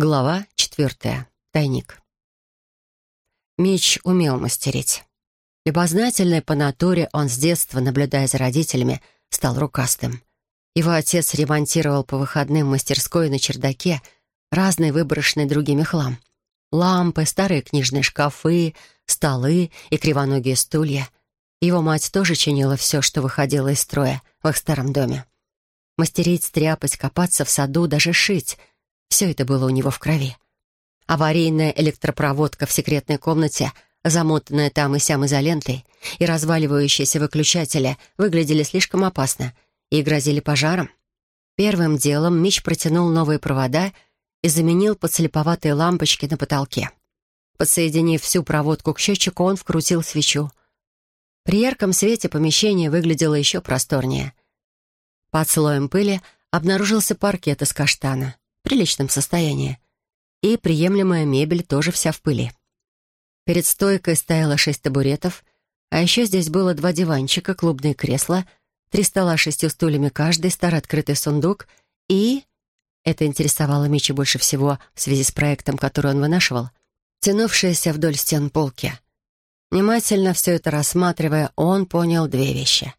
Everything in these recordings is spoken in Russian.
Глава четвертая. Тайник. Меч умел мастерить. Любознательный по натуре, он с детства, наблюдая за родителями, стал рукастым. Его отец ремонтировал по выходным мастерской на чердаке разный выброшенный другими хлам. Лампы, старые книжные шкафы, столы и кривоногие стулья. Его мать тоже чинила все, что выходило из строя в их старом доме. Мастерить, стряпать, копаться в саду, даже шить — все это было у него в крови. Аварийная электропроводка в секретной комнате, замотанная там и сям изолентой, и разваливающиеся выключатели выглядели слишком опасно и грозили пожаром. Первым делом Мич протянул новые провода и заменил подслеповатые лампочки на потолке. Подсоединив всю проводку к счетчику, он вкрутил свечу. При ярком свете помещение выглядело еще просторнее. Под слоем пыли обнаружился паркет из каштана приличном состоянии. И приемлемая мебель тоже вся в пыли. Перед стойкой стояло шесть табуретов, а еще здесь было два диванчика, клубные кресла, три стола с шестью стульями каждый, старый открытый сундук и... Это интересовало Мичи больше всего в связи с проектом, который он вынашивал, тянувшиеся вдоль стен полки. Внимательно все это рассматривая, он понял две вещи.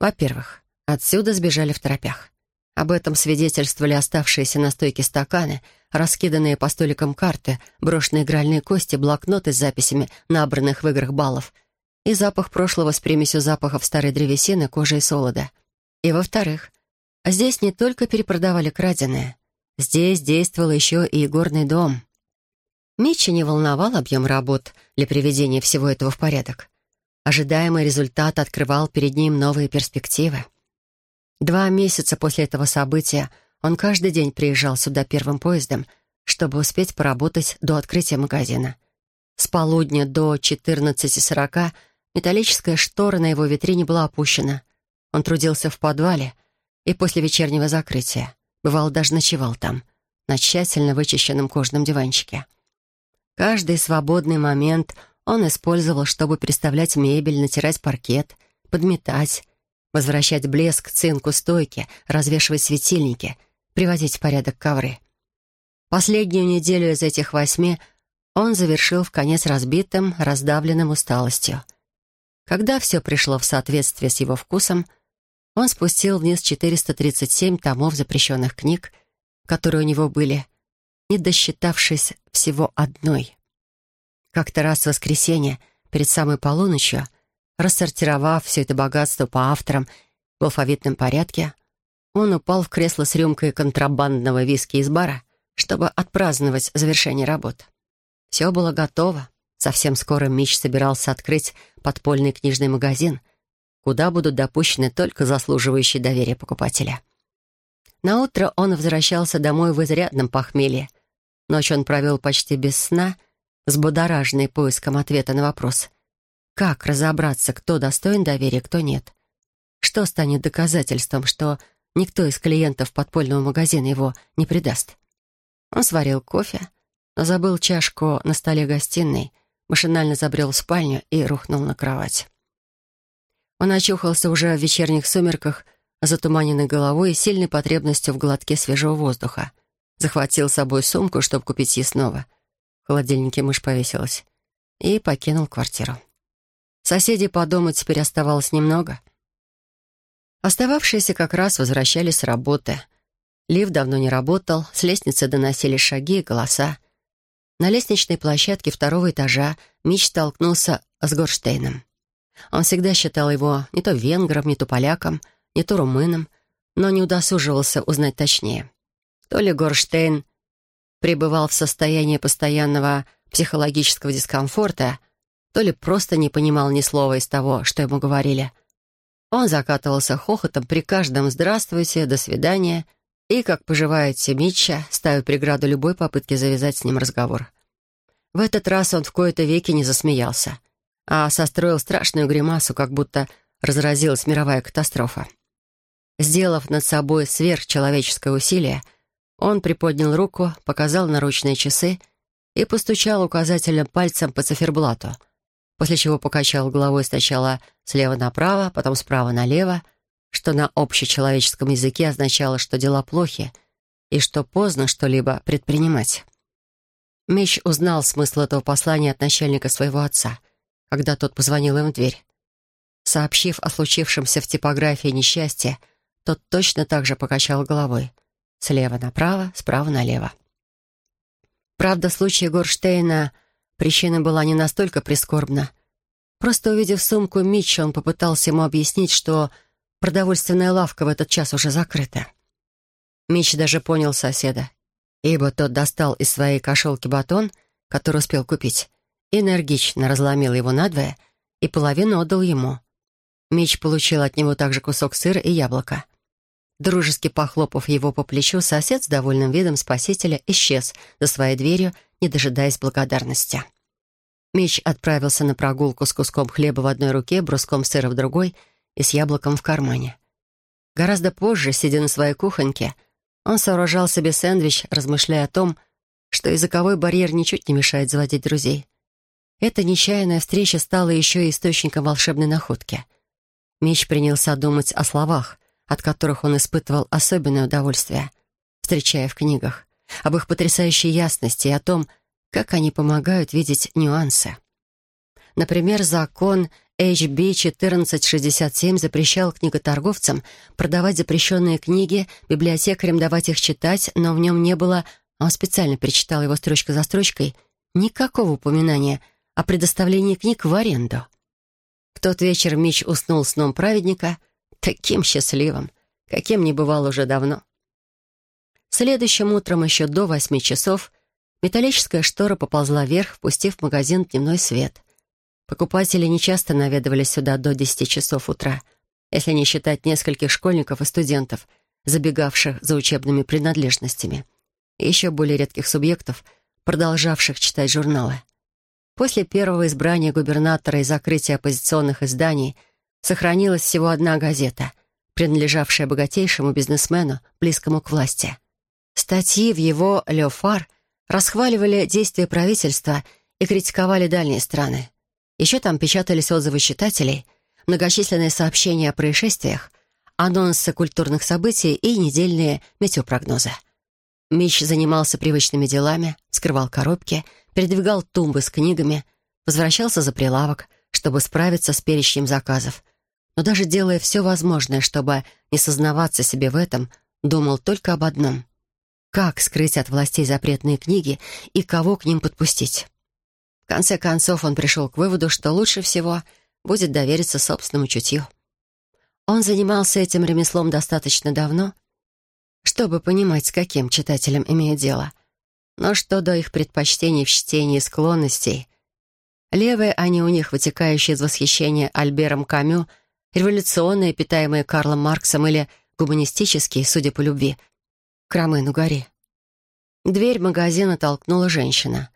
Во-первых, отсюда сбежали в торопях. Об этом свидетельствовали оставшиеся на стойке стаканы, раскиданные по столикам карты, брошенные игральные кости, блокноты с записями набранных в играх баллов и запах прошлого с примесью запахов старой древесины, кожи и солода. И во-вторых, здесь не только перепродавали краденое. Здесь действовал еще и игорный дом. Митча не волновал объем работ для приведения всего этого в порядок. Ожидаемый результат открывал перед ним новые перспективы. Два месяца после этого события он каждый день приезжал сюда первым поездом, чтобы успеть поработать до открытия магазина. С полудня до 14.40 металлическая штора на его витрине была опущена. Он трудился в подвале и после вечернего закрытия. Бывало, даже ночевал там, на тщательно вычищенном кожаном диванчике. Каждый свободный момент он использовал, чтобы переставлять мебель, натирать паркет, подметать, возвращать блеск, цинку, стойки, развешивать светильники, приводить в порядок ковры. Последнюю неделю из этих восьми он завершил в конец разбитым, раздавленным усталостью. Когда все пришло в соответствие с его вкусом, он спустил вниз 437 томов запрещенных книг, которые у него были, не досчитавшись всего одной. Как-то раз в воскресенье, перед самой полуночью, Рассортировав все это богатство по авторам в алфавитном порядке, он упал в кресло с рюмкой контрабандного виски из бара, чтобы отпраздновать завершение работ. Все было готово. Совсем скоро Мич собирался открыть подпольный книжный магазин, куда будут допущены только заслуживающие доверия покупателя. Наутро он возвращался домой в изрядном похмелье. Ночь он провел почти без сна, взбудораженный поиском ответа на вопрос — как разобраться, кто достоин доверия, кто нет? Что станет доказательством, что никто из клиентов подпольного магазина его не предаст? Он сварил кофе, но забыл чашку на столе гостиной, машинально забрел в спальню и рухнул на кровать. Он очухался уже в вечерних сумерках, затуманенной головой и сильной потребностью в глотке свежего воздуха. Захватил с собой сумку, чтобы купить съестного. В холодильнике мышь повесилась. И покинул квартиру. Соседей по дому теперь оставалось немного. Остававшиеся как раз возвращались с работы. Лифт давно не работал, с лестницы доносились шаги и голоса. На лестничной площадке второго этажа Мич столкнулся с Горштейном. Он всегда считал его не то венгром, не то поляком, не то румыном, но не удосуживался узнать точнее. То ли Горштейн пребывал в состоянии постоянного психологического дискомфорта — то ли просто не понимал ни слова из того, что ему говорили. Он закатывался хохотом при каждом «здравствуйте», «до свидания» и, как поживаете Митча, ставя преграду любой попытке завязать с ним разговор. В этот раз он в кои-то веки не засмеялся, а состроил страшную гримасу, как будто разразилась мировая катастрофа. Сделав над собой сверхчеловеческое усилие, он приподнял руку, показал наручные часы и постучал указательным пальцем по циферблату — после чего покачал головой сначала слева направо, потом справа налево, что на общечеловеческом языке означало, что дела плохи, и что поздно что-либо предпринимать. Меч узнал смысл этого послания от начальника своего отца, когда тот позвонил им в дверь. Сообщив о случившемся в типографии несчастье, тот точно так же покачал головой. Слева направо, справа налево. Правда, в случае Горштейна причина была не настолько прискорбна. Просто увидев сумку Митча, он попытался ему объяснить, что продовольственная лавка в этот час уже закрыта. Митч даже понял соседа, ибо тот достал из своей кошелки батон, который успел купить, энергично разломил его надвое и половину отдал ему. Митч получил от него также кусок сыра и яблоко. Дружески похлопав его по плечу, сосед с довольным видом спасителя исчез за своей дверью, не дожидаясь благодарности. Меч отправился на прогулку с куском хлеба в одной руке, бруском сыра в другой и с яблоком в кармане. Гораздо позже, сидя на своей кухоньке, он сооружал себе сэндвич, размышляя о том, что языковой барьер ничуть не мешает заводить друзей. Эта нечаянная встреча стала еще и источником волшебной находки. Меч принялся думать о словах, от которых он испытывал особенное удовольствие, встречая в книгах, об их потрясающей ясности и о том, как они помогают видеть нюансы. Например, закон HB 1467 запрещал книготорговцам продавать запрещенные книги, библиотекарям давать их читать, но в нем не было, а он специально перечитал его строчка за строчкой, никакого упоминания о предоставлении книг в аренду. В тот вечер Мич уснул сном праведника — Таким счастливым, каким не бывал уже давно. Следующим утром, еще до восьми часов, металлическая штора поползла вверх, впустив в магазин дневной свет. Покупатели нечасто наведывались сюда до десяти часов утра, если не считать нескольких школьников и студентов, забегавших за учебными принадлежностями, и еще более редких субъектов, продолжавших читать журналы. После первого избрания губернатора и закрытия оппозиционных изданий – сохранилась всего одна газета, принадлежавшая богатейшему бизнесмену, близкому к власти. Статьи в его «Ле Фар» расхваливали действия правительства и критиковали дальние страны. Еще там печатались отзывы читателей, многочисленные сообщения о происшествиях, анонсы культурных событий и недельные метеопрогнозы. Мич занимался привычными делами, скрывал коробки, передвигал тумбы с книгами, возвращался за прилавок, чтобы справиться с перечнем заказов, но даже делая все возможное, чтобы не сознаваться себе в этом, думал только об одном — как скрыть от властей запретные книги и кого к ним подпустить. В конце концов он пришел к выводу, что лучше всего будет довериться собственному чутью. Он занимался этим ремеслом достаточно давно, чтобы понимать, с каким читателем имеет дело. Но что до их предпочтений в чтении и склонностей, левые они у них, вытекающие из восхищения Альбером Камю — революционные, питаемые Карлом Марксом, или гуманистические, судя по любви, к Ромену Гори. Дверь магазина толкнула женщина.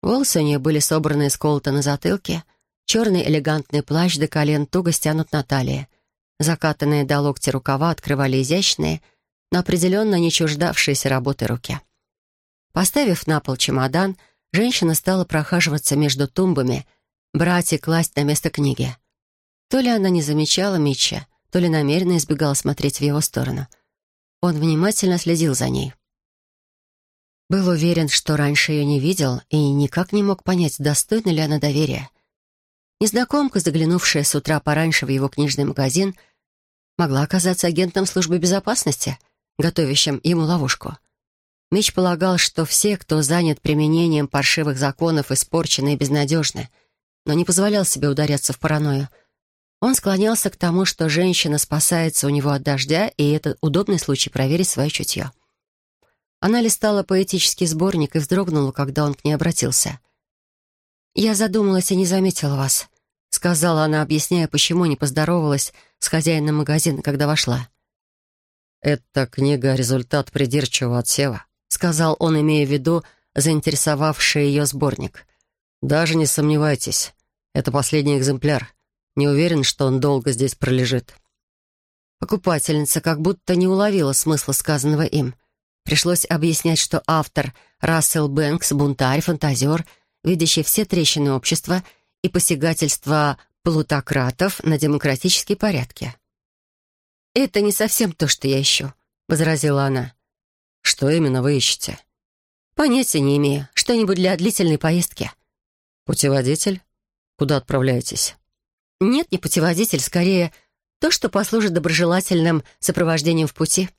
Волосы у нее были собраны из колота на затылке, черный элегантный плащ до колен туго стянут на талии. Закатанные до локтя рукава открывали изящные, но определенно не чуждавшиеся работы руки. Поставив на пол чемодан, женщина стала прохаживаться между тумбами, брать и класть на место книги. То ли она не замечала Митча, то ли намеренно избегала смотреть в его сторону. Он внимательно следил за ней. Был уверен, что раньше ее не видел и никак не мог понять, достойна ли она доверия. Незнакомка, заглянувшая с утра пораньше в его книжный магазин, могла оказаться агентом службы безопасности, готовящим ему ловушку. Мич полагал, что все, кто занят применением паршивых законов, испорчены и безнадежны, но не позволял себе ударяться в паранойю — он склонялся к тому, что женщина спасается у него от дождя, и это удобный случай проверить свое чутье. Она листала поэтический сборник и вздрогнула, когда он к ней обратился. «Я задумалась и не заметила вас», — сказала она, объясняя, почему не поздоровалась с хозяином магазина, когда вошла. «Эта книга — результат придирчивого отсева», — сказал он, имея в виду заинтересовавший ее сборник. «Даже не сомневайтесь, это последний экземпляр. Не уверен, что он долго здесь пролежит». Покупательница как будто не уловила смысла сказанного им. Пришлось объяснять, что автор Рассел Бэнкс — бунтарь, фантазер, видящий все трещины общества и посягательства плутократов на демократические порядки. «Это не совсем то, что я ищу», — возразила она. Что именно вы ищете? Понятия не имею. Что-нибудь для длительной поездки. Путеводитель? Куда отправляетесь? Нет, не путеводитель, скорее то, что послужит доброжелательным сопровождением в пути.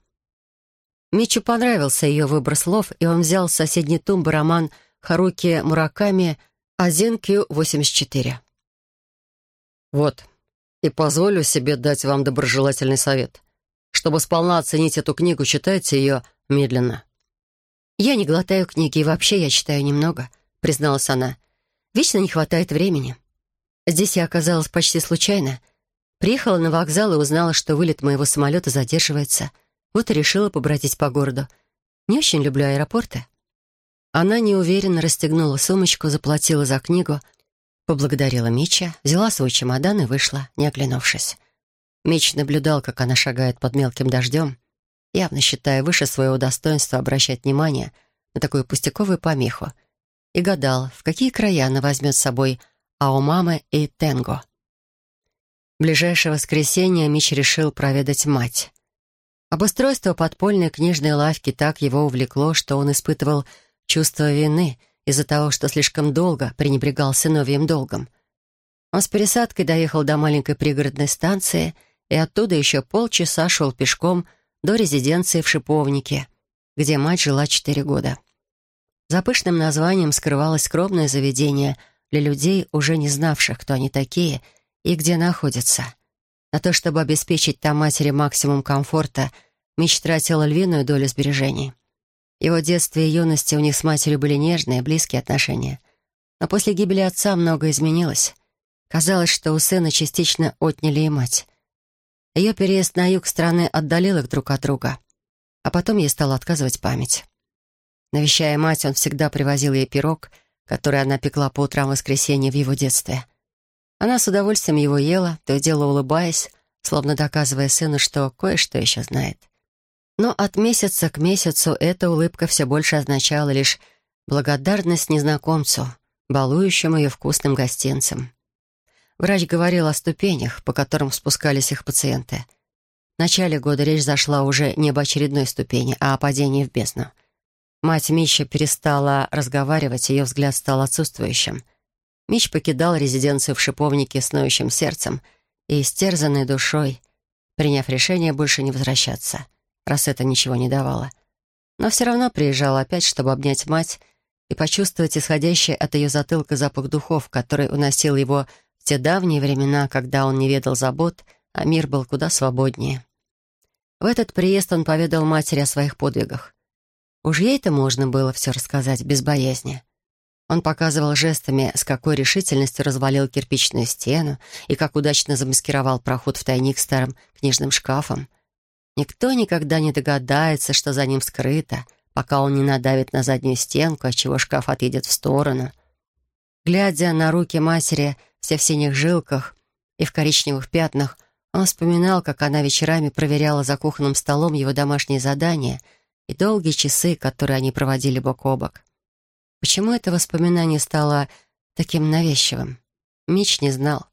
Митчу понравился ее выбор слов, и он взял с соседней тумбы роман Харуки Мураками «Азин Q-84». «Вот, и позволю себе дать вам доброжелательный совет. Чтобы сполна оценить эту книгу, читайте ее медленно». «Я не глотаю книги, и вообще я читаю немного», — призналась она. «Вечно не хватает времени. Здесь я оказалась почти случайно. Приехала на вокзал и узнала, что вылет моего самолета задерживается. Вот и решила побродить по городу. Не очень люблю аэропорты». Она неуверенно расстегнула сумочку, заплатила за книгу, поблагодарила Мича, взяла свой чемодан и вышла, не оглянувшись. Мич наблюдал, как она шагает под мелким дождем, явно считая выше своего достоинства обращать внимание на такую пустяковую помеху, и гадал, в какие края она возьмет с собой Аумамы и Тенго. В ближайшее воскресенье Мич решил проведать мать. Обустройство подпольной книжной лавки так его увлекло, что он испытывал чувство вины из-за того, что слишком долго пренебрегал сыновьим долгом. Он с пересадкой доехал до маленькой пригородной станции и оттуда еще полчаса шел пешком до резиденции в Шиповнике, где мать жила четыре года. За пышным названием скрывалось скромное заведение для людей, уже не знавших, кто они такие и где находятся. На то, чтобы обеспечить там матери максимум комфорта, Мич тратила львиную долю сбережений. Его детстве и юности у них с матерью были нежные, близкие отношения. Но после гибели отца многое изменилось. Казалось, что у сына частично отняли и мать. Ее переезд на юг страны отдалил их друг от друга. А потом ей стала отказывать память. Навещая мать, он всегда привозил ей пирог, который она пекла по утрам воскресенья в его детстве. Она с удовольствием его ела, то и дело улыбаясь, словно доказывая сыну, что кое-что еще знает. Но от месяца к месяцу эта улыбка все больше означала лишь благодарность незнакомцу, балующему ее вкусным гостинцем. Врач говорил о ступенях, по которым спускались их пациенты. В начале года речь зашла уже не об очередной ступени, а о падении в бездну. Мать Мича перестала разговаривать, ее взгляд стал отсутствующим. Мич покидал резиденцию в Шиповнике с ноющим сердцем и истерзанной душой, приняв решение больше не возвращаться — раз это ничего не давало. Но все равно приезжал опять, чтобы обнять мать и почувствовать исходящий от ее затылка запах духов, который уносил его в те давние времена, когда он не ведал забот, а мир был куда свободнее. В этот приезд он поведал матери о своих подвигах. Уж ей-то можно было все рассказать без боязни. Он показывал жестами, с какой решительностью развалил кирпичную стену и как удачно замаскировал проход в тайник старым книжным шкафом. Никто никогда не догадается, что за ним скрыто, пока он не надавит на заднюю стенку, отчего шкаф отъедет в сторону. Глядя на руки матери, все в синих жилках и в коричневых пятнах, он вспоминал, как она вечерами проверяла за кухонным столом его домашние задания и долгие часы, которые они проводили бок о бок. Почему это воспоминание стало таким навязчивым? Мич не знал.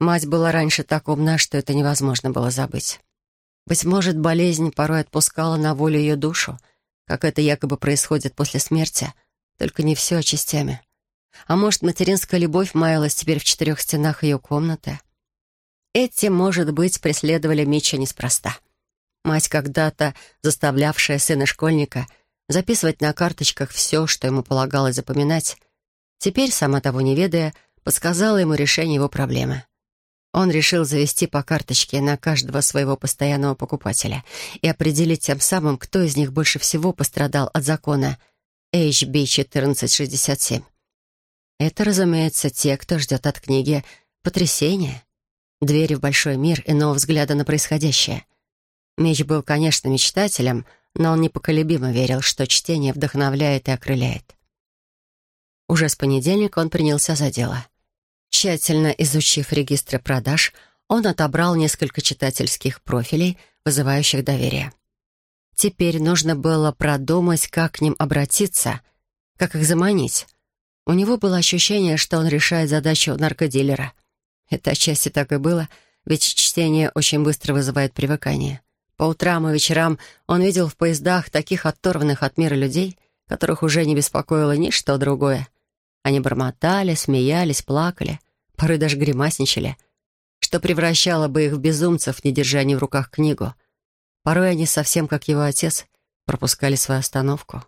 Мать была раньше так умна, что это невозможно было забыть. Быть может, болезнь порой отпускала на волю ее душу, как это якобы происходит после смерти, только не все, а частями. А может, материнская любовь маялась теперь в четырех стенах ее комнаты? Эти, может быть, преследовали Митча неспроста. Мать, когда-то заставлявшая сына-школьника записывать на карточках все, что ему полагалось запоминать, теперь, сама того не ведая, подсказала ему решение его проблемы. Он решил завести по карточке на каждого своего постоянного покупателя и определить тем самым, кто из них больше всего пострадал от закона HB 1467. Это, разумеется, те, кто ждет от книги потрясения, двери в большой мир иного взгляда на происходящее. Меч был, конечно, мечтателем, но он непоколебимо верил, что чтение вдохновляет и окрыляет. Уже с понедельника он принялся за дело — Тщательно изучив регистры продаж, он отобрал несколько читательских профилей, вызывающих доверие. Теперь нужно было продумать, как к ним обратиться, как их заманить. У него было ощущение, что он решает задачу наркодилера. Это отчасти так и было, ведь чтение очень быстро вызывает привыкание. По утрам и вечерам он видел в поездах таких оторванных от мира людей, которых уже не беспокоило ничто другое. Они бормотали, смеялись, плакали, порой даже гримасничали, что превращало бы их в безумцев, не держа ни в руках книгу. Порой они, совсем как его отец, пропускали свою остановку.